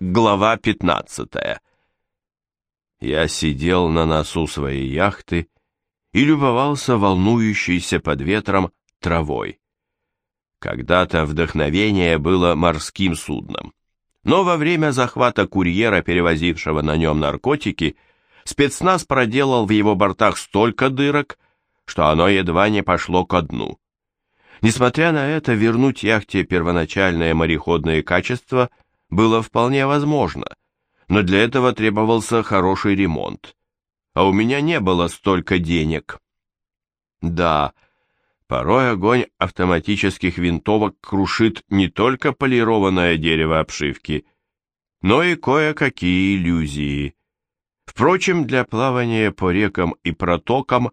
Глава 15 Я сидел на носу своей яхты и любовался волнующейся под ветром травой. Когда-то вдохновение было морским судном, но во время захвата курьера, перевозившего на нем наркотики, спецназ проделал в его бортах столько дырок, что оно едва не пошло ко дну. Несмотря на это, вернуть яхте первоначальные мореходные качества – было вполне возможно, но для этого требовался хороший ремонт. А у меня не было столько денег. Да, порой огонь автоматических винтовок крушит не только полированное дерево обшивки, но и кое-какие иллюзии. Впрочем, для плавания по рекам и протокам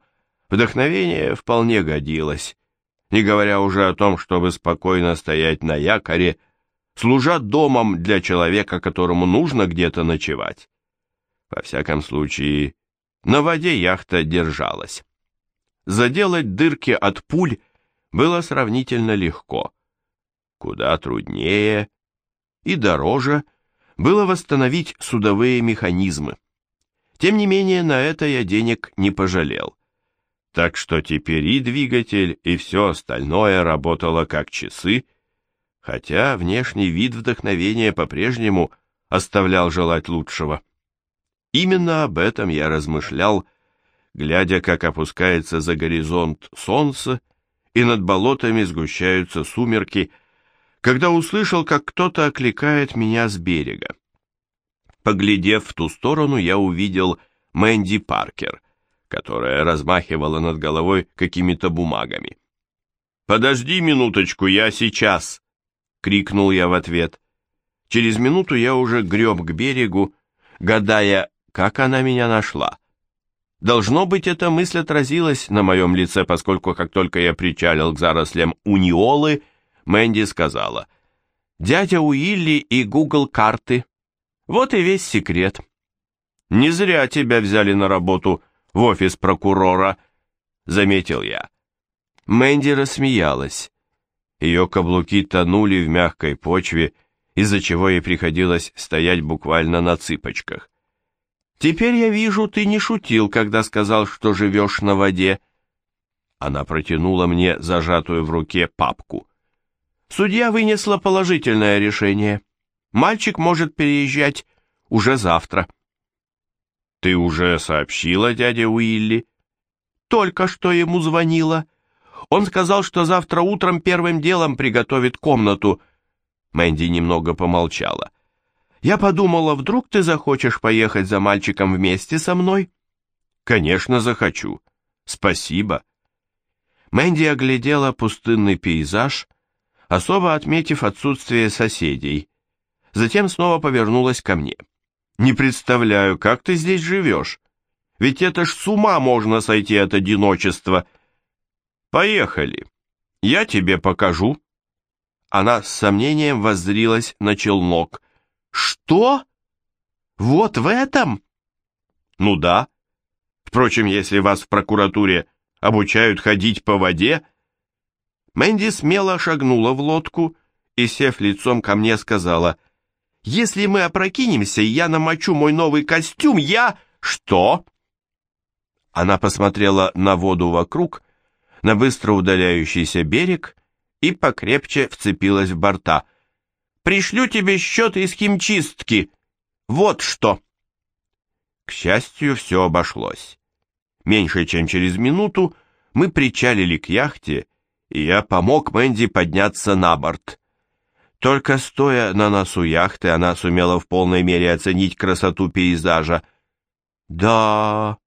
вдохновение вполне годилось, не говоря уже о том, чтобы спокойно стоять на якоре служат домом для человека, которому нужно где-то ночевать. Во всяком случае, на воде яхта держалась. Заделать дырки от пуль было сравнительно легко. Куда труднее и дороже было восстановить судовые механизмы. Тем не менее, на это я денег не пожалел. Так что теперь и двигатель, и все остальное работало как часы, хотя внешний вид вдохновения по-прежнему оставлял желать лучшего. Именно об этом я размышлял, глядя, как опускается за горизонт солнце, и над болотами сгущаются сумерки, когда услышал, как кто-то окликает меня с берега. Поглядев в ту сторону, я увидел Мэнди Паркер, которая размахивала над головой какими-то бумагами. «Подожди минуточку, я сейчас!» Крикнул я в ответ. Через минуту я уже греб к берегу, гадая, как она меня нашла. Должно быть, эта мысль отразилась на моем лице, поскольку как только я причалил к зарослям униолы, Мэнди сказала, «Дядя Уилли и Гугл карты. Вот и весь секрет». «Не зря тебя взяли на работу в офис прокурора», — заметил я. Мэнди рассмеялась. Ее каблуки тонули в мягкой почве, из-за чего ей приходилось стоять буквально на цыпочках. «Теперь я вижу, ты не шутил, когда сказал, что живешь на воде». Она протянула мне зажатую в руке папку. Судья вынесла положительное решение. Мальчик может переезжать уже завтра. «Ты уже сообщила дяде Уилли?» «Только что ему звонила». Он сказал, что завтра утром первым делом приготовит комнату. Мэнди немного помолчала. Я подумала, вдруг ты захочешь поехать за мальчиком вместе со мной? Конечно, захочу. Спасибо. Мэнди оглядела пустынный пейзаж, особо отметив отсутствие соседей. Затем снова повернулась ко мне. Не представляю, как ты здесь живешь. Ведь это ж с ума можно сойти от одиночества. «Поехали. Я тебе покажу». Она с сомнением воззрилась на челнок. «Что? Вот в этом?» «Ну да. Впрочем, если вас в прокуратуре обучают ходить по воде...» Мэнди смело шагнула в лодку и, сев лицом ко мне, сказала, «Если мы опрокинемся, и я намочу мой новый костюм, я...» «Что?» Она посмотрела на воду вокруг на быстро удаляющийся берег и покрепче вцепилась в борта. «Пришлю тебе счет из химчистки! Вот что!» К счастью, все обошлось. Меньше чем через минуту мы причалили к яхте, и я помог Мэнди подняться на борт. Только стоя на носу яхты, она сумела в полной мере оценить красоту пейзажа. «Да,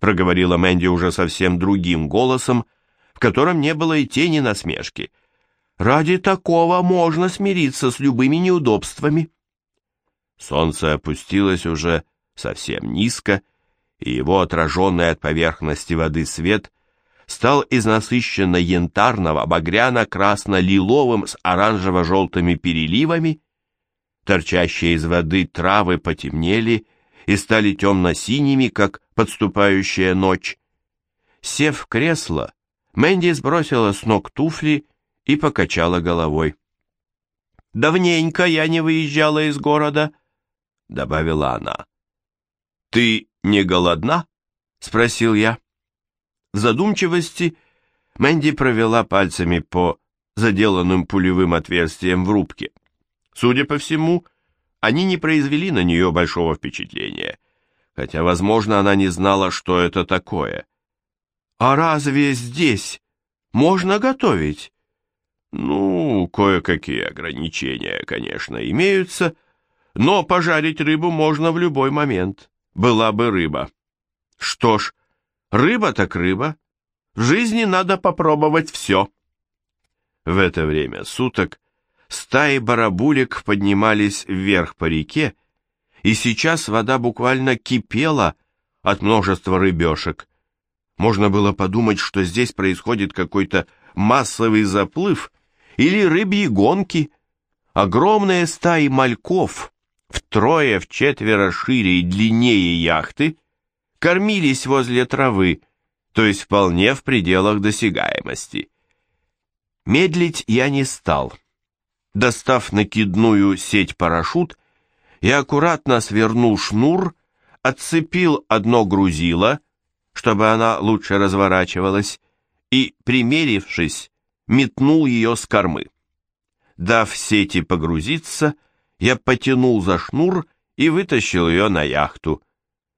проговорила Мэнди уже совсем другим голосом, в котором не было и тени насмешки. Ради такого можно смириться с любыми неудобствами. Солнце опустилось уже совсем низко, и его отраженный от поверхности воды свет стал из насыщенно янтарного багряно-красно-лиловым с оранжево-желтыми переливами. Торчащие из воды травы потемнели и стали темно-синими, как подступающая ночь. Сев в кресло, Мэнди сбросила с ног туфли и покачала головой. Давненько я не выезжала из города, добавила она. Ты не голодна? спросил я. В задумчивости Мэнди провела пальцами по заделанным пулевым отверстиям в рубке. Судя по всему, они не произвели на нее большого впечатления, хотя, возможно, она не знала, что это такое. «А разве здесь можно готовить?» «Ну, кое-какие ограничения, конечно, имеются, но пожарить рыбу можно в любой момент. Была бы рыба». «Что ж, рыба так рыба. В жизни надо попробовать все». В это время суток стаи барабулек поднимались вверх по реке, и сейчас вода буквально кипела от множества рыбешек. Можно было подумать, что здесь происходит какой-то массовый заплыв или рыбьи гонки. Огромные стаи мальков, втрое, вчетверо шире и длиннее яхты, кормились возле травы, то есть вполне в пределах досягаемости. Медлить я не стал. Достав накидную сеть-парашют, я аккуратно свернул шнур, отцепил одно грузило, чтобы она лучше разворачивалась, и, примерившись, метнул ее с кормы. Дав сети погрузиться, я потянул за шнур и вытащил ее на яхту.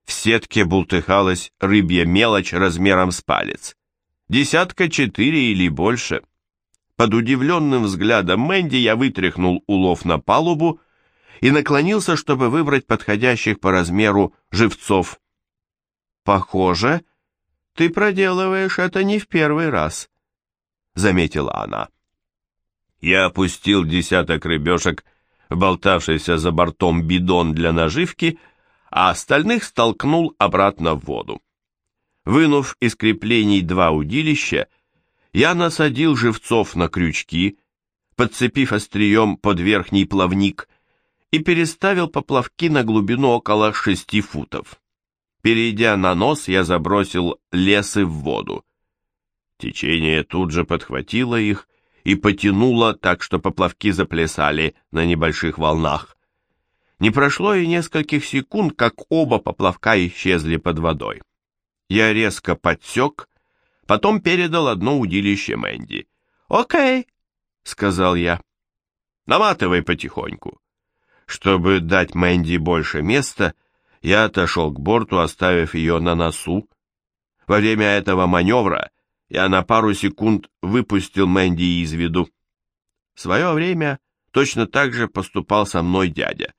В сетке бултыхалась рыбья мелочь размером с палец. Десятка четыре или больше. Под удивленным взглядом Мэнди я вытряхнул улов на палубу и наклонился, чтобы выбрать подходящих по размеру живцов. «Похоже, ты проделываешь это не в первый раз», — заметила она. Я опустил десяток рыбешек болтавшийся за бортом бидон для наживки, а остальных столкнул обратно в воду. Вынув из креплений два удилища, я насадил живцов на крючки, подцепив острием под верхний плавник, и переставил поплавки на глубину около шести футов. Перейдя на нос, я забросил лесы в воду. Течение тут же подхватило их и потянуло так, что поплавки заплясали на небольших волнах. Не прошло и нескольких секунд, как оба поплавка исчезли под водой. Я резко подсек Потом передал одно удилище Мэнди. «Окей», — сказал я. «Наматывай потихоньку». Чтобы дать Мэнди больше места, я отошел к борту, оставив ее на носу. Во время этого маневра я на пару секунд выпустил Мэнди из виду. В свое время точно так же поступал со мной дядя.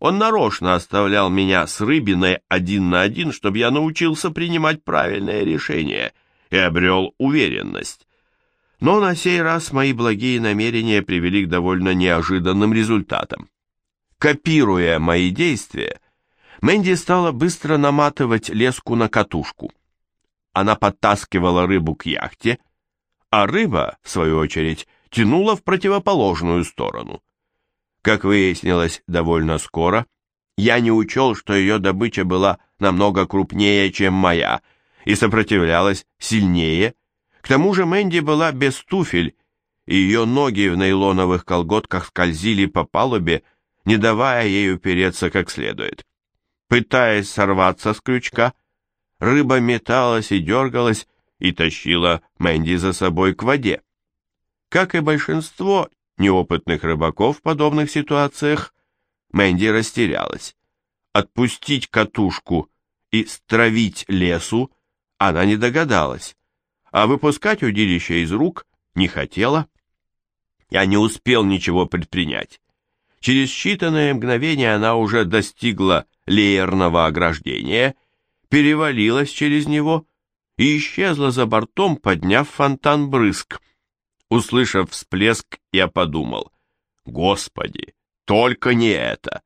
Он нарочно оставлял меня с рыбиной один на один, чтобы я научился принимать правильные решения — и обрел уверенность. Но на сей раз мои благие намерения привели к довольно неожиданным результатам. Копируя мои действия, Мэнди стала быстро наматывать леску на катушку. Она подтаскивала рыбу к яхте, а рыба, в свою очередь, тянула в противоположную сторону. Как выяснилось довольно скоро, я не учел, что ее добыча была намного крупнее, чем моя — и сопротивлялась сильнее. К тому же Мэнди была без туфель, и ее ноги в нейлоновых колготках скользили по палубе, не давая ей упереться как следует. Пытаясь сорваться с крючка, рыба металась и дергалась и тащила Мэнди за собой к воде. Как и большинство неопытных рыбаков в подобных ситуациях, Мэнди растерялась. Отпустить катушку и стравить лесу она не догадалась, а выпускать удилище из рук не хотела. Я не успел ничего предпринять. Через считанные мгновения она уже достигла леерного ограждения, перевалилась через него и исчезла за бортом, подняв фонтан брызг. Услышав всплеск, я подумал, «Господи, только не это!»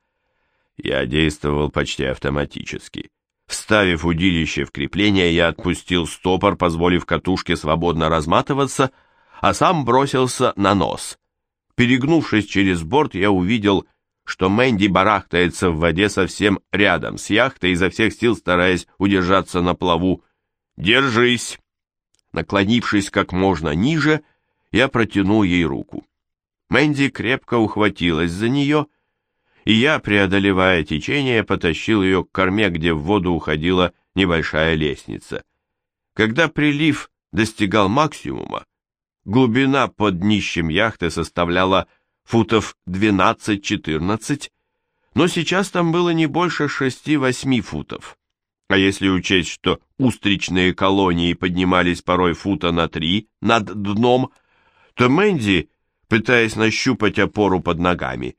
Я действовал почти автоматически. Вставив удилище в крепление, я отпустил стопор, позволив катушке свободно разматываться, а сам бросился на нос. Перегнувшись через борт, я увидел, что Мэнди барахтается в воде совсем рядом с яхтой, изо всех сил стараясь удержаться на плаву. «Держись!» Наклонившись как можно ниже, я протянул ей руку. Мэнди крепко ухватилась за нее, и я, преодолевая течение, потащил ее к корме, где в воду уходила небольшая лестница. Когда прилив достигал максимума, глубина под днищем яхты составляла футов 12-14, но сейчас там было не больше 6-8 футов. А если учесть, что устричные колонии поднимались порой фута на три над дном, то Мэнди, пытаясь нащупать опору под ногами,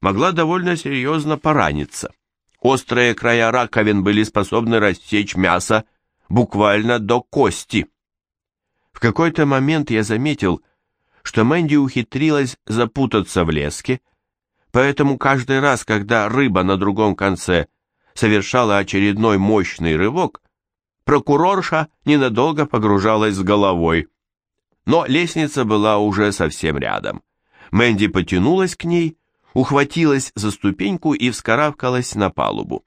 могла довольно серьезно пораниться. Острые края раковин были способны рассечь мясо буквально до кости. В какой-то момент я заметил, что Мэнди ухитрилась запутаться в леске, поэтому каждый раз, когда рыба на другом конце совершала очередной мощный рывок, прокурорша ненадолго погружалась с головой. Но лестница была уже совсем рядом. Мэнди потянулась к ней, ухватилась за ступеньку и вскарабкалась на палубу.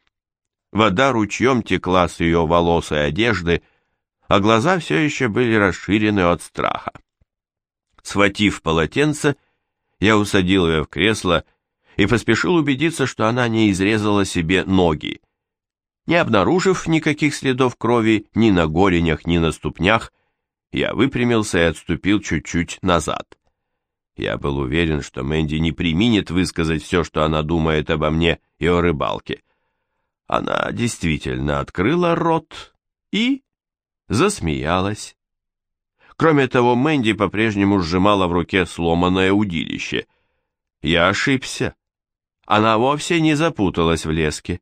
Вода ручьем текла с ее волос и одежды, а глаза все еще были расширены от страха. Схватив полотенце, я усадил ее в кресло и поспешил убедиться, что она не изрезала себе ноги. Не обнаружив никаких следов крови ни на голенях, ни на ступнях, я выпрямился и отступил чуть-чуть назад. Я был уверен, что Мэнди не применит высказать все, что она думает обо мне и о рыбалке. Она действительно открыла рот и засмеялась. Кроме того, Мэнди по-прежнему сжимала в руке сломанное удилище. Я ошибся. Она вовсе не запуталась в леске.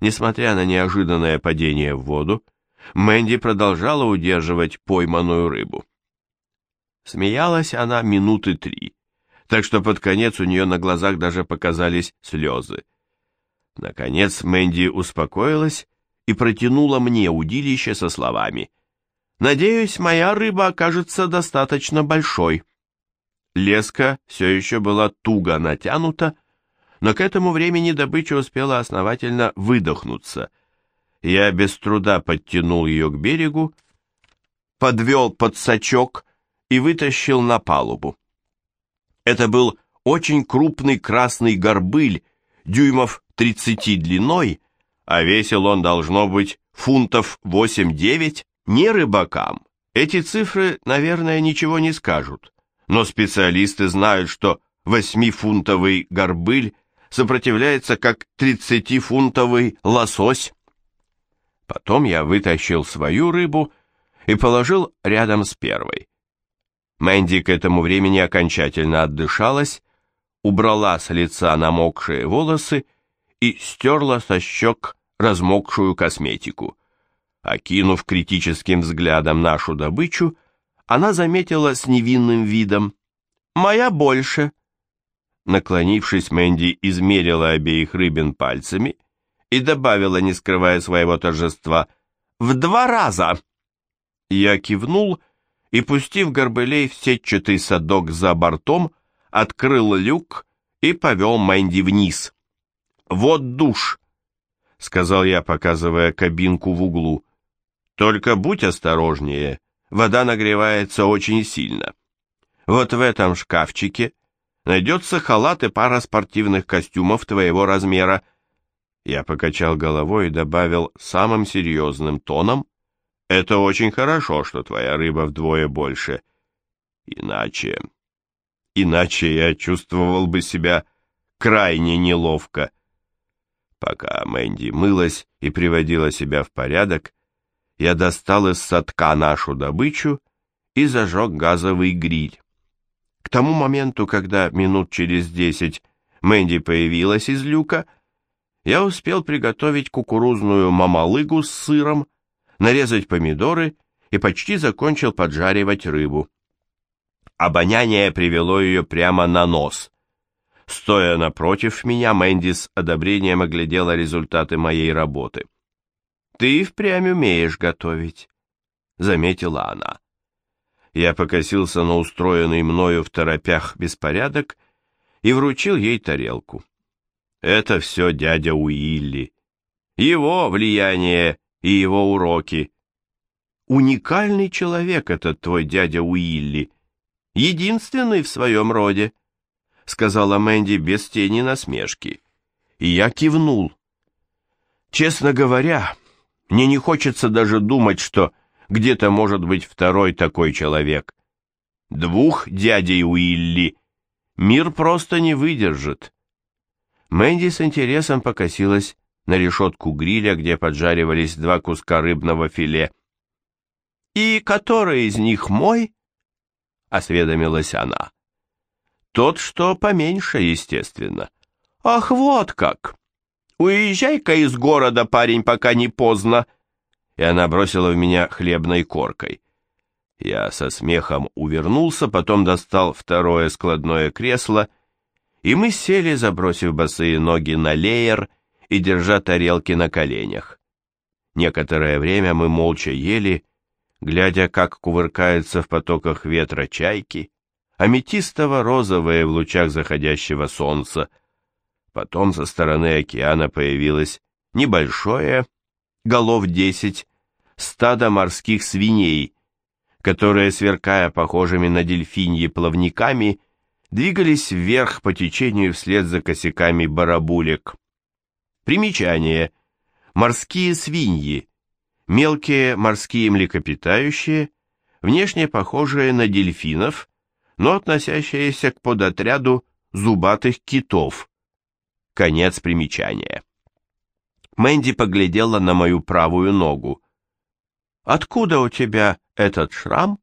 Несмотря на неожиданное падение в воду, Мэнди продолжала удерживать пойманную рыбу. Смеялась она минуты три, так что под конец у нее на глазах даже показались слезы. Наконец Мэнди успокоилась и протянула мне удилище со словами «Надеюсь, моя рыба окажется достаточно большой». Леска все еще была туго натянута, но к этому времени добыча успела основательно выдохнуться. Я без труда подтянул ее к берегу, подвел под сачок и вытащил на палубу. Это был очень крупный красный горбыль, дюймов 30 длиной, а весил он должно быть фунтов 8-9, не рыбакам. Эти цифры, наверное, ничего не скажут, но специалисты знают, что восьмифунтовый горбыль сопротивляется как 30-фунтовый лосось. Потом я вытащил свою рыбу и положил рядом с первой. Мэнди к этому времени окончательно отдышалась, убрала с лица намокшие волосы и стерла со щек размокшую косметику. Окинув критическим взглядом нашу добычу, она заметила с невинным видом «Моя больше». Наклонившись, Мэнди измерила обеих рыбин пальцами и добавила, не скрывая своего торжества, «В два раза!» Я кивнул и, пустив горбылей в сетчатый садок за бортом, открыл люк и повел Мэнди вниз. «Вот душ», — сказал я, показывая кабинку в углу. «Только будь осторожнее, вода нагревается очень сильно. Вот в этом шкафчике найдется халат и пара спортивных костюмов твоего размера». Я покачал головой и добавил самым серьезным тоном, «Это очень хорошо, что твоя рыба вдвое больше. Иначе... Иначе я чувствовал бы себя крайне неловко». Пока Мэнди мылась и приводила себя в порядок, я достал из садка нашу добычу и зажег газовый гриль. К тому моменту, когда минут через десять Мэнди появилась из люка, я успел приготовить кукурузную мамалыгу с сыром, нарезать помидоры и почти закончил поджаривать рыбу. Обоняние привело ее прямо на нос. Стоя напротив меня, Мэнди с одобрением оглядела результаты моей работы. «Ты впрямь умеешь готовить», — заметила она. Я покосился на устроенный мною в торопях беспорядок и вручил ей тарелку. Это все дядя Уилли. Его влияние и его уроки. Уникальный человек этот твой дядя Уилли. Единственный в своем роде. Сказала Мэнди без тени насмешки. И я кивнул. Честно говоря, мне не хочется даже думать, что где-то может быть второй такой человек. Двух дядей Уилли мир просто не выдержит. Мэнди с интересом покосилась на решетку гриля, где поджаривались два куска рыбного филе. «И который из них мой?» — осведомилась она. «Тот, что поменьше, естественно». «Ах, вот как! Уезжай-ка из города, парень, пока не поздно!» И она бросила в меня хлебной коркой. Я со смехом увернулся, потом достал второе складное кресло, и мы сели, забросив босые ноги на леер и держа тарелки на коленях. Некоторое время мы молча ели, глядя, как кувыркаются в потоках ветра чайки, аметистово-розовые в лучах заходящего солнца. Потом со стороны океана появилось небольшое, голов десять, стадо морских свиней, которые, сверкая похожими на дельфиньи плавниками, двигались вверх по течению вслед за косяками барабулек. Примечание. Морские свиньи. Мелкие морские млекопитающие, внешне похожие на дельфинов, но относящиеся к подотряду зубатых китов. Конец примечания. Мэнди поглядела на мою правую ногу. «Откуда у тебя этот шрам?»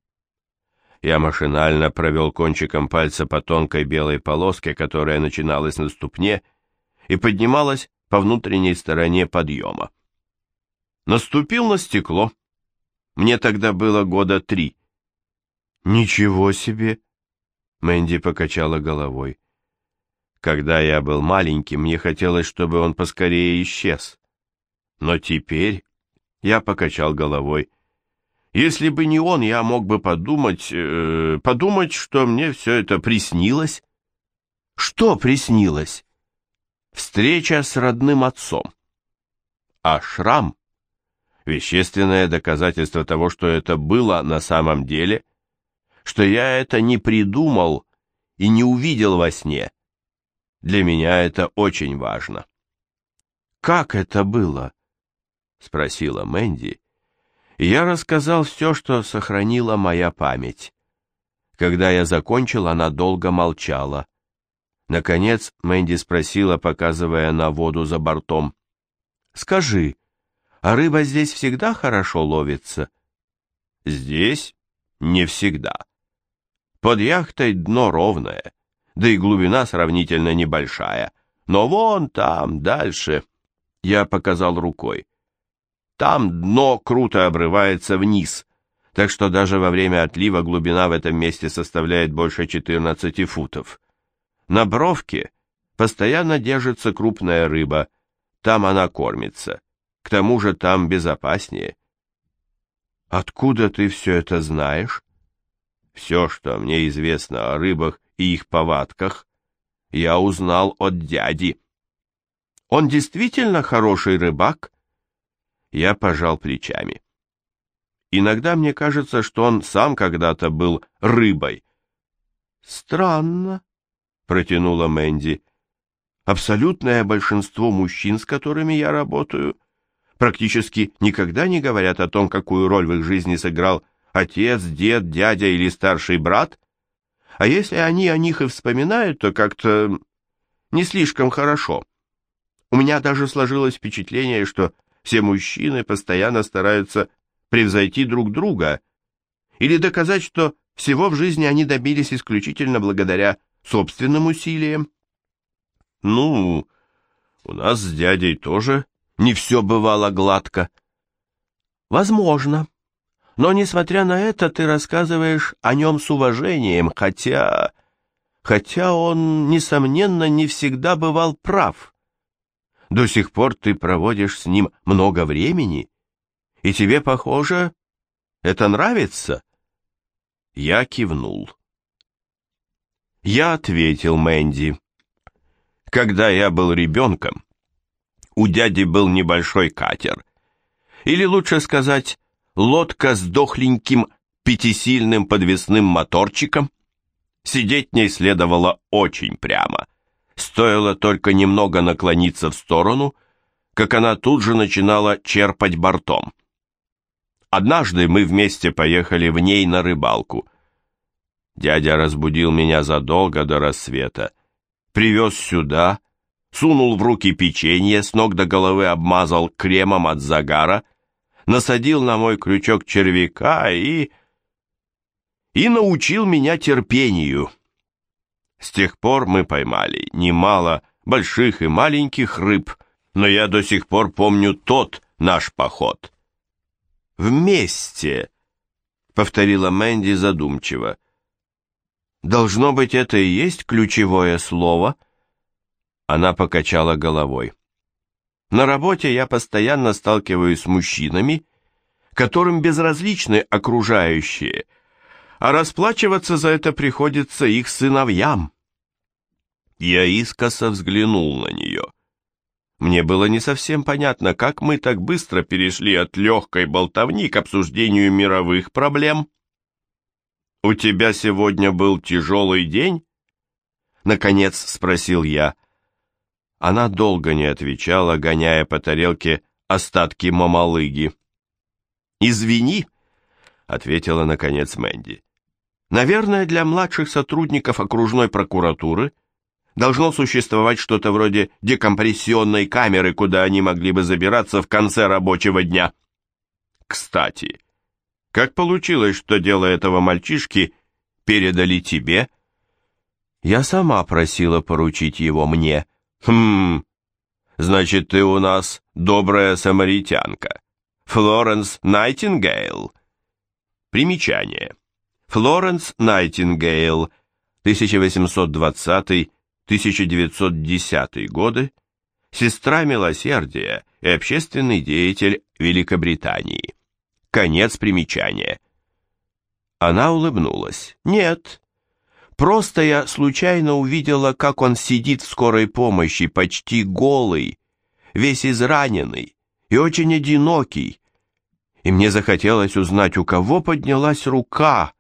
Я машинально провел кончиком пальца по тонкой белой полоске, которая начиналась на ступне и поднималась по внутренней стороне подъема. Наступил на стекло. Мне тогда было года три. «Ничего себе!» Мэнди покачала головой. Когда я был маленьким, мне хотелось, чтобы он поскорее исчез. Но теперь я покачал головой. Если бы не он, я мог бы подумать, э, подумать, что мне все это приснилось. Что приснилось? Встреча с родным отцом. А шрам — вещественное доказательство того, что это было на самом деле, что я это не придумал и не увидел во сне. Для меня это очень важно. «Как это было?» — спросила Мэнди, я рассказал все, что сохранила моя память. Когда я закончил, она долго молчала. Наконец Мэнди спросила, показывая на воду за бортом. «Скажи, а рыба здесь всегда хорошо ловится?» «Здесь не всегда. Под яхтой дно ровное, да и глубина сравнительно небольшая. Но вон там, дальше...» Я показал рукой. Там дно круто обрывается вниз, так что даже во время отлива глубина в этом месте составляет больше 14 футов. На бровке постоянно держится крупная рыба, там она кормится. К тому же там безопаснее. Откуда ты все это знаешь? Все, что мне известно о рыбах и их повадках, я узнал от дяди. Он действительно хороший рыбак? Я пожал плечами. Иногда мне кажется, что он сам когда-то был рыбой. Странно, протянула Мэнди. Абсолютное большинство мужчин, с которыми я работаю, практически никогда не говорят о том, какую роль в их жизни сыграл отец, дед, дядя или старший брат. А если они о них и вспоминают, то как-то не слишком хорошо. У меня даже сложилось впечатление, что все мужчины постоянно стараются превзойти друг друга или доказать, что всего в жизни они добились исключительно благодаря собственным усилиям. Ну, у нас с дядей тоже не все бывало гладко. Возможно. Но, несмотря на это, ты рассказываешь о нем с уважением, хотя... Хотя он, несомненно, не всегда бывал прав. До сих пор ты проводишь с ним много времени, и тебе, похоже, это нравится?» Я кивнул. Я ответил Мэнди. Когда я был ребенком, у дяди был небольшой катер, или лучше сказать, лодка с дохленьким пятисильным подвесным моторчиком. Сидеть ней следовало очень прямо. Стоило только немного наклониться в сторону, как она тут же начинала черпать бортом. Однажды мы вместе поехали в ней на рыбалку. Дядя разбудил меня задолго до рассвета, привез сюда, сунул в руки печенье, с ног до головы обмазал кремом от загара, насадил на мой крючок червяка и... и научил меня терпению. С тех пор мы поймали немало больших и маленьких рыб, но я до сих пор помню тот наш поход. «Вместе», — повторила Мэнди задумчиво. «Должно быть, это и есть ключевое слово?» Она покачала головой. «На работе я постоянно сталкиваюсь с мужчинами, которым безразличны окружающие, а расплачиваться за это приходится их сыновьям». Я искоса взглянул на нее. Мне было не совсем понятно, как мы так быстро перешли от легкой болтовни к обсуждению мировых проблем. «У тебя сегодня был тяжелый день?» Наконец спросил я. Она долго не отвечала, гоняя по тарелке остатки мамалыги. «Извини», — ответила наконец Мэнди. «Наверное, для младших сотрудников окружной прокуратуры — должно существовать что-то вроде декомпрессионной камеры, куда они могли бы забираться в конце рабочего дня. Кстати, как получилось, что дело этого мальчишки передали тебе? Я сама просила поручить его мне. Хм, значит, ты у нас добрая самаритянка. Флоренс Найтингейл. Примечание. Флоренс Найтингейл, 1820 1910 годы, сестра милосердия и общественный деятель Великобритании. Конец примечания. Она улыбнулась. «Нет, просто я случайно увидела, как он сидит в скорой помощи, почти голый, весь израненный и очень одинокий, и мне захотелось узнать, у кого поднялась рука,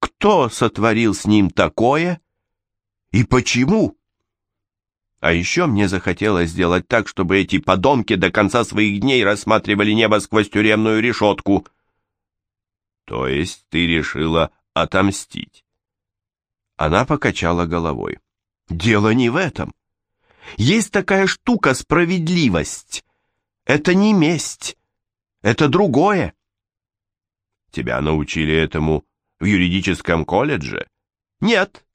кто сотворил с ним такое?» И почему? А еще мне захотелось сделать так, чтобы эти подонки до конца своих дней рассматривали небо сквозь тюремную решетку. То есть ты решила отомстить? Она покачала головой. Дело не в этом. Есть такая штука справедливость. Это не месть. Это другое. Тебя научили этому в юридическом колледже? Нет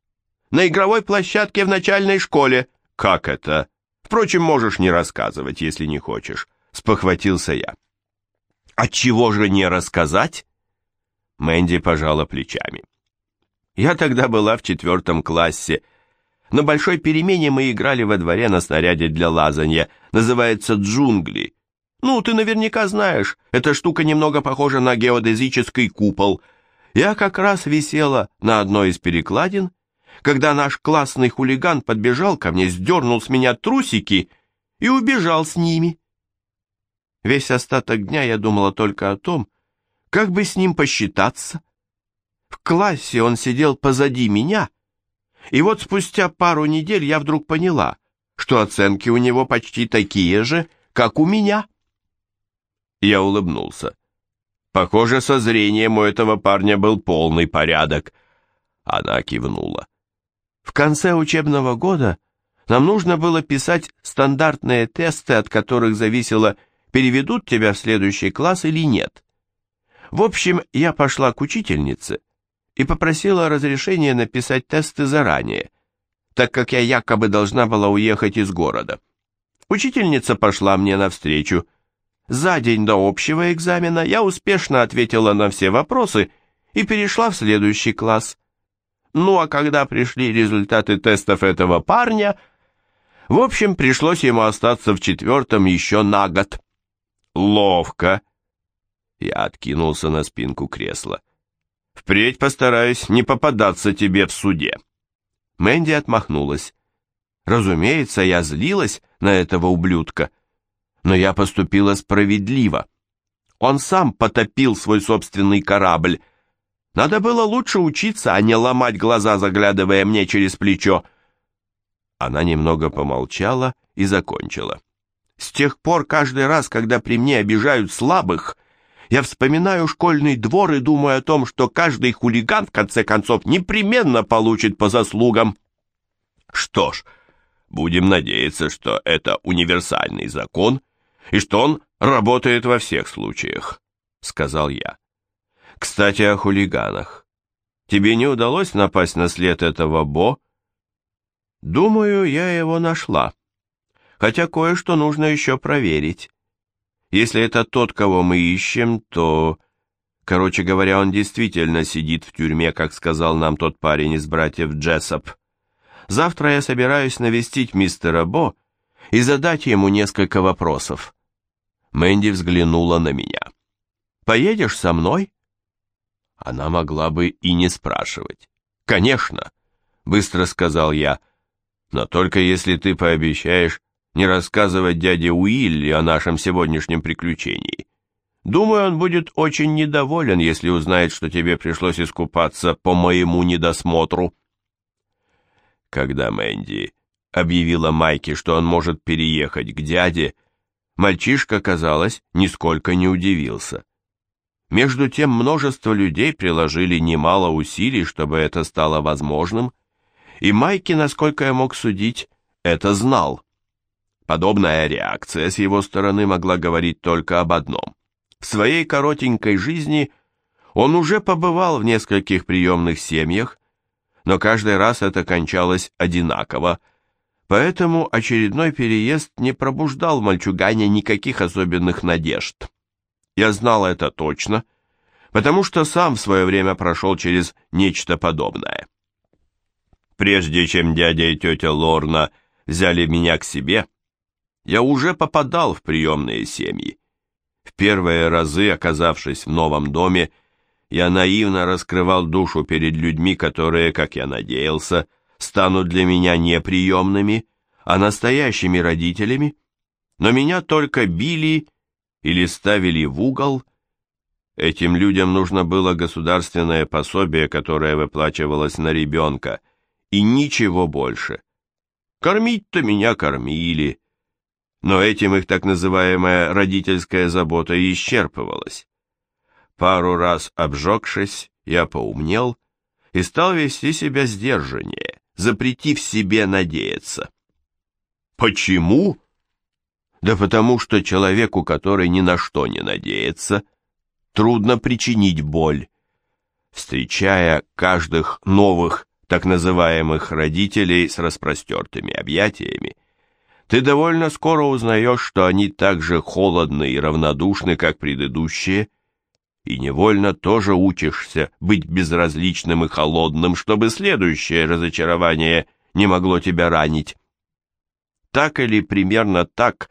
на игровой площадке в начальной школе. Как это? Впрочем, можешь не рассказывать, если не хочешь, спохватился я. А чего же не рассказать? Мэнди пожала плечами. Я тогда была в четвертом классе. На большой перемене мы играли во дворе на снаряде для лазанья. Называется «Джунгли». Ну, ты наверняка знаешь, эта штука немного похожа на геодезический купол. Я как раз висела на одной из перекладин когда наш классный хулиган подбежал ко мне, сдернул с меня трусики и убежал с ними. Весь остаток дня я думала только о том, как бы с ним посчитаться. В классе он сидел позади меня, и вот спустя пару недель я вдруг поняла, что оценки у него почти такие же, как у меня. Я улыбнулся. Похоже, со зрением у этого парня был полный порядок. Она кивнула. В конце учебного года нам нужно было писать стандартные тесты, от которых зависело, переведут тебя в следующий класс или нет. В общем, я пошла к учительнице и попросила разрешения написать тесты заранее, так как я якобы должна была уехать из города. Учительница пошла мне навстречу. За день до общего экзамена я успешно ответила на все вопросы и перешла в следующий класс. Ну а когда пришли результаты тестов этого парня, в общем, пришлось ему остаться в четвертом еще на год. Ловко. Я откинулся на спинку кресла. Впредь постараюсь не попадаться тебе в суде. Мэнди отмахнулась. Разумеется, я злилась на этого ублюдка, но я поступила справедливо. Он сам потопил свой собственный корабль, Надо было лучше учиться, а не ломать глаза, заглядывая мне через плечо. Она немного помолчала и закончила. С тех пор каждый раз, когда при мне обижают слабых, я вспоминаю школьный двор и думаю о том, что каждый хулиган, в конце концов, непременно получит по заслугам. Что ж, будем надеяться, что это универсальный закон и что он работает во всех случаях, сказал я. Кстати, о хулиганах. Тебе не удалось напасть на след этого Бо? Думаю, я его нашла. Хотя кое-что нужно еще проверить. Если это тот, кого мы ищем, то... Короче говоря, он действительно сидит в тюрьме, как сказал нам тот парень из братьев Джессоп. Завтра я собираюсь навестить мистера Бо и задать ему несколько вопросов. Мэнди взглянула на меня. «Поедешь со мной?» Она могла бы и не спрашивать. «Конечно!» — быстро сказал я. «Но только если ты пообещаешь не рассказывать дяде Уилли о нашем сегодняшнем приключении. Думаю, он будет очень недоволен, если узнает, что тебе пришлось искупаться по моему недосмотру. Когда Мэнди объявила Майке, что он может переехать к дяде, мальчишка, казалось, нисколько не удивился. Между тем множество людей приложили немало усилий, чтобы это стало возможным, и Майки, насколько я мог судить, это знал. Подобная реакция с его стороны могла говорить только об одном. В своей коротенькой жизни он уже побывал в нескольких приемных семьях, но каждый раз это кончалось одинаково, поэтому очередной переезд не пробуждал в мальчугане никаких особенных надежд. Я знал это точно, потому что сам в свое время прошел через нечто подобное. Прежде чем дядя и тетя Лорна взяли меня к себе, я уже попадал в приемные семьи. В первые разы, оказавшись в новом доме, я наивно раскрывал душу перед людьми, которые, как я надеялся, станут для меня не приемными, а настоящими родителями, но меня только били или ставили в угол. Этим людям нужно было государственное пособие, которое выплачивалось на ребенка, и ничего больше. Кормить-то меня кормили, но этим их так называемая родительская забота исчерпывалась. Пару раз обжегшись, я поумнел и стал вести себя сдержаннее, запретив себе надеяться. Почему? Да потому что человеку, который ни на что не надеется, трудно причинить боль. Встречая каждых новых так называемых родителей с распростертыми объятиями, ты довольно скоро узнаешь, что они так же холодны и равнодушны, как предыдущие, и невольно тоже учишься быть безразличным и холодным, чтобы следующее разочарование не могло тебя ранить. Так или примерно так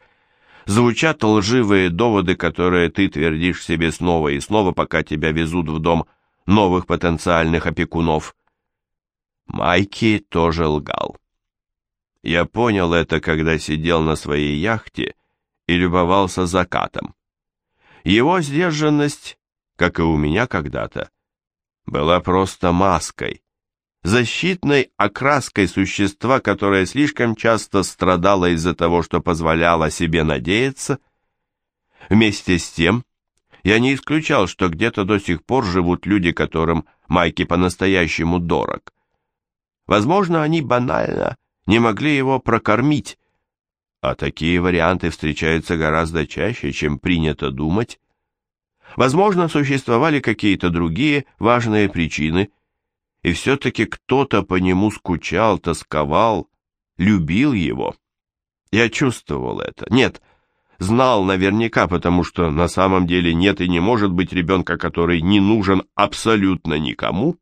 звучат лживые доводы, которые ты твердишь себе снова и снова, пока тебя везут в дом новых потенциальных опекунов. Майки тоже лгал. Я понял это, когда сидел на своей яхте и любовался закатом. Его сдержанность, как и у меня когда-то, была просто маской, защитной окраской существа, которое слишком часто страдало из-за того, что позволяло себе надеяться. Вместе с тем, я не исключал, что где-то до сих пор живут люди, которым Майки по-настоящему дорог. Возможно, они банально не могли его прокормить, а такие варианты встречаются гораздо чаще, чем принято думать. Возможно, существовали какие-то другие важные причины, и все-таки кто-то по нему скучал, тосковал, любил его. Я чувствовал это. Нет, знал наверняка, потому что на самом деле нет и не может быть ребенка, который не нужен абсолютно никому.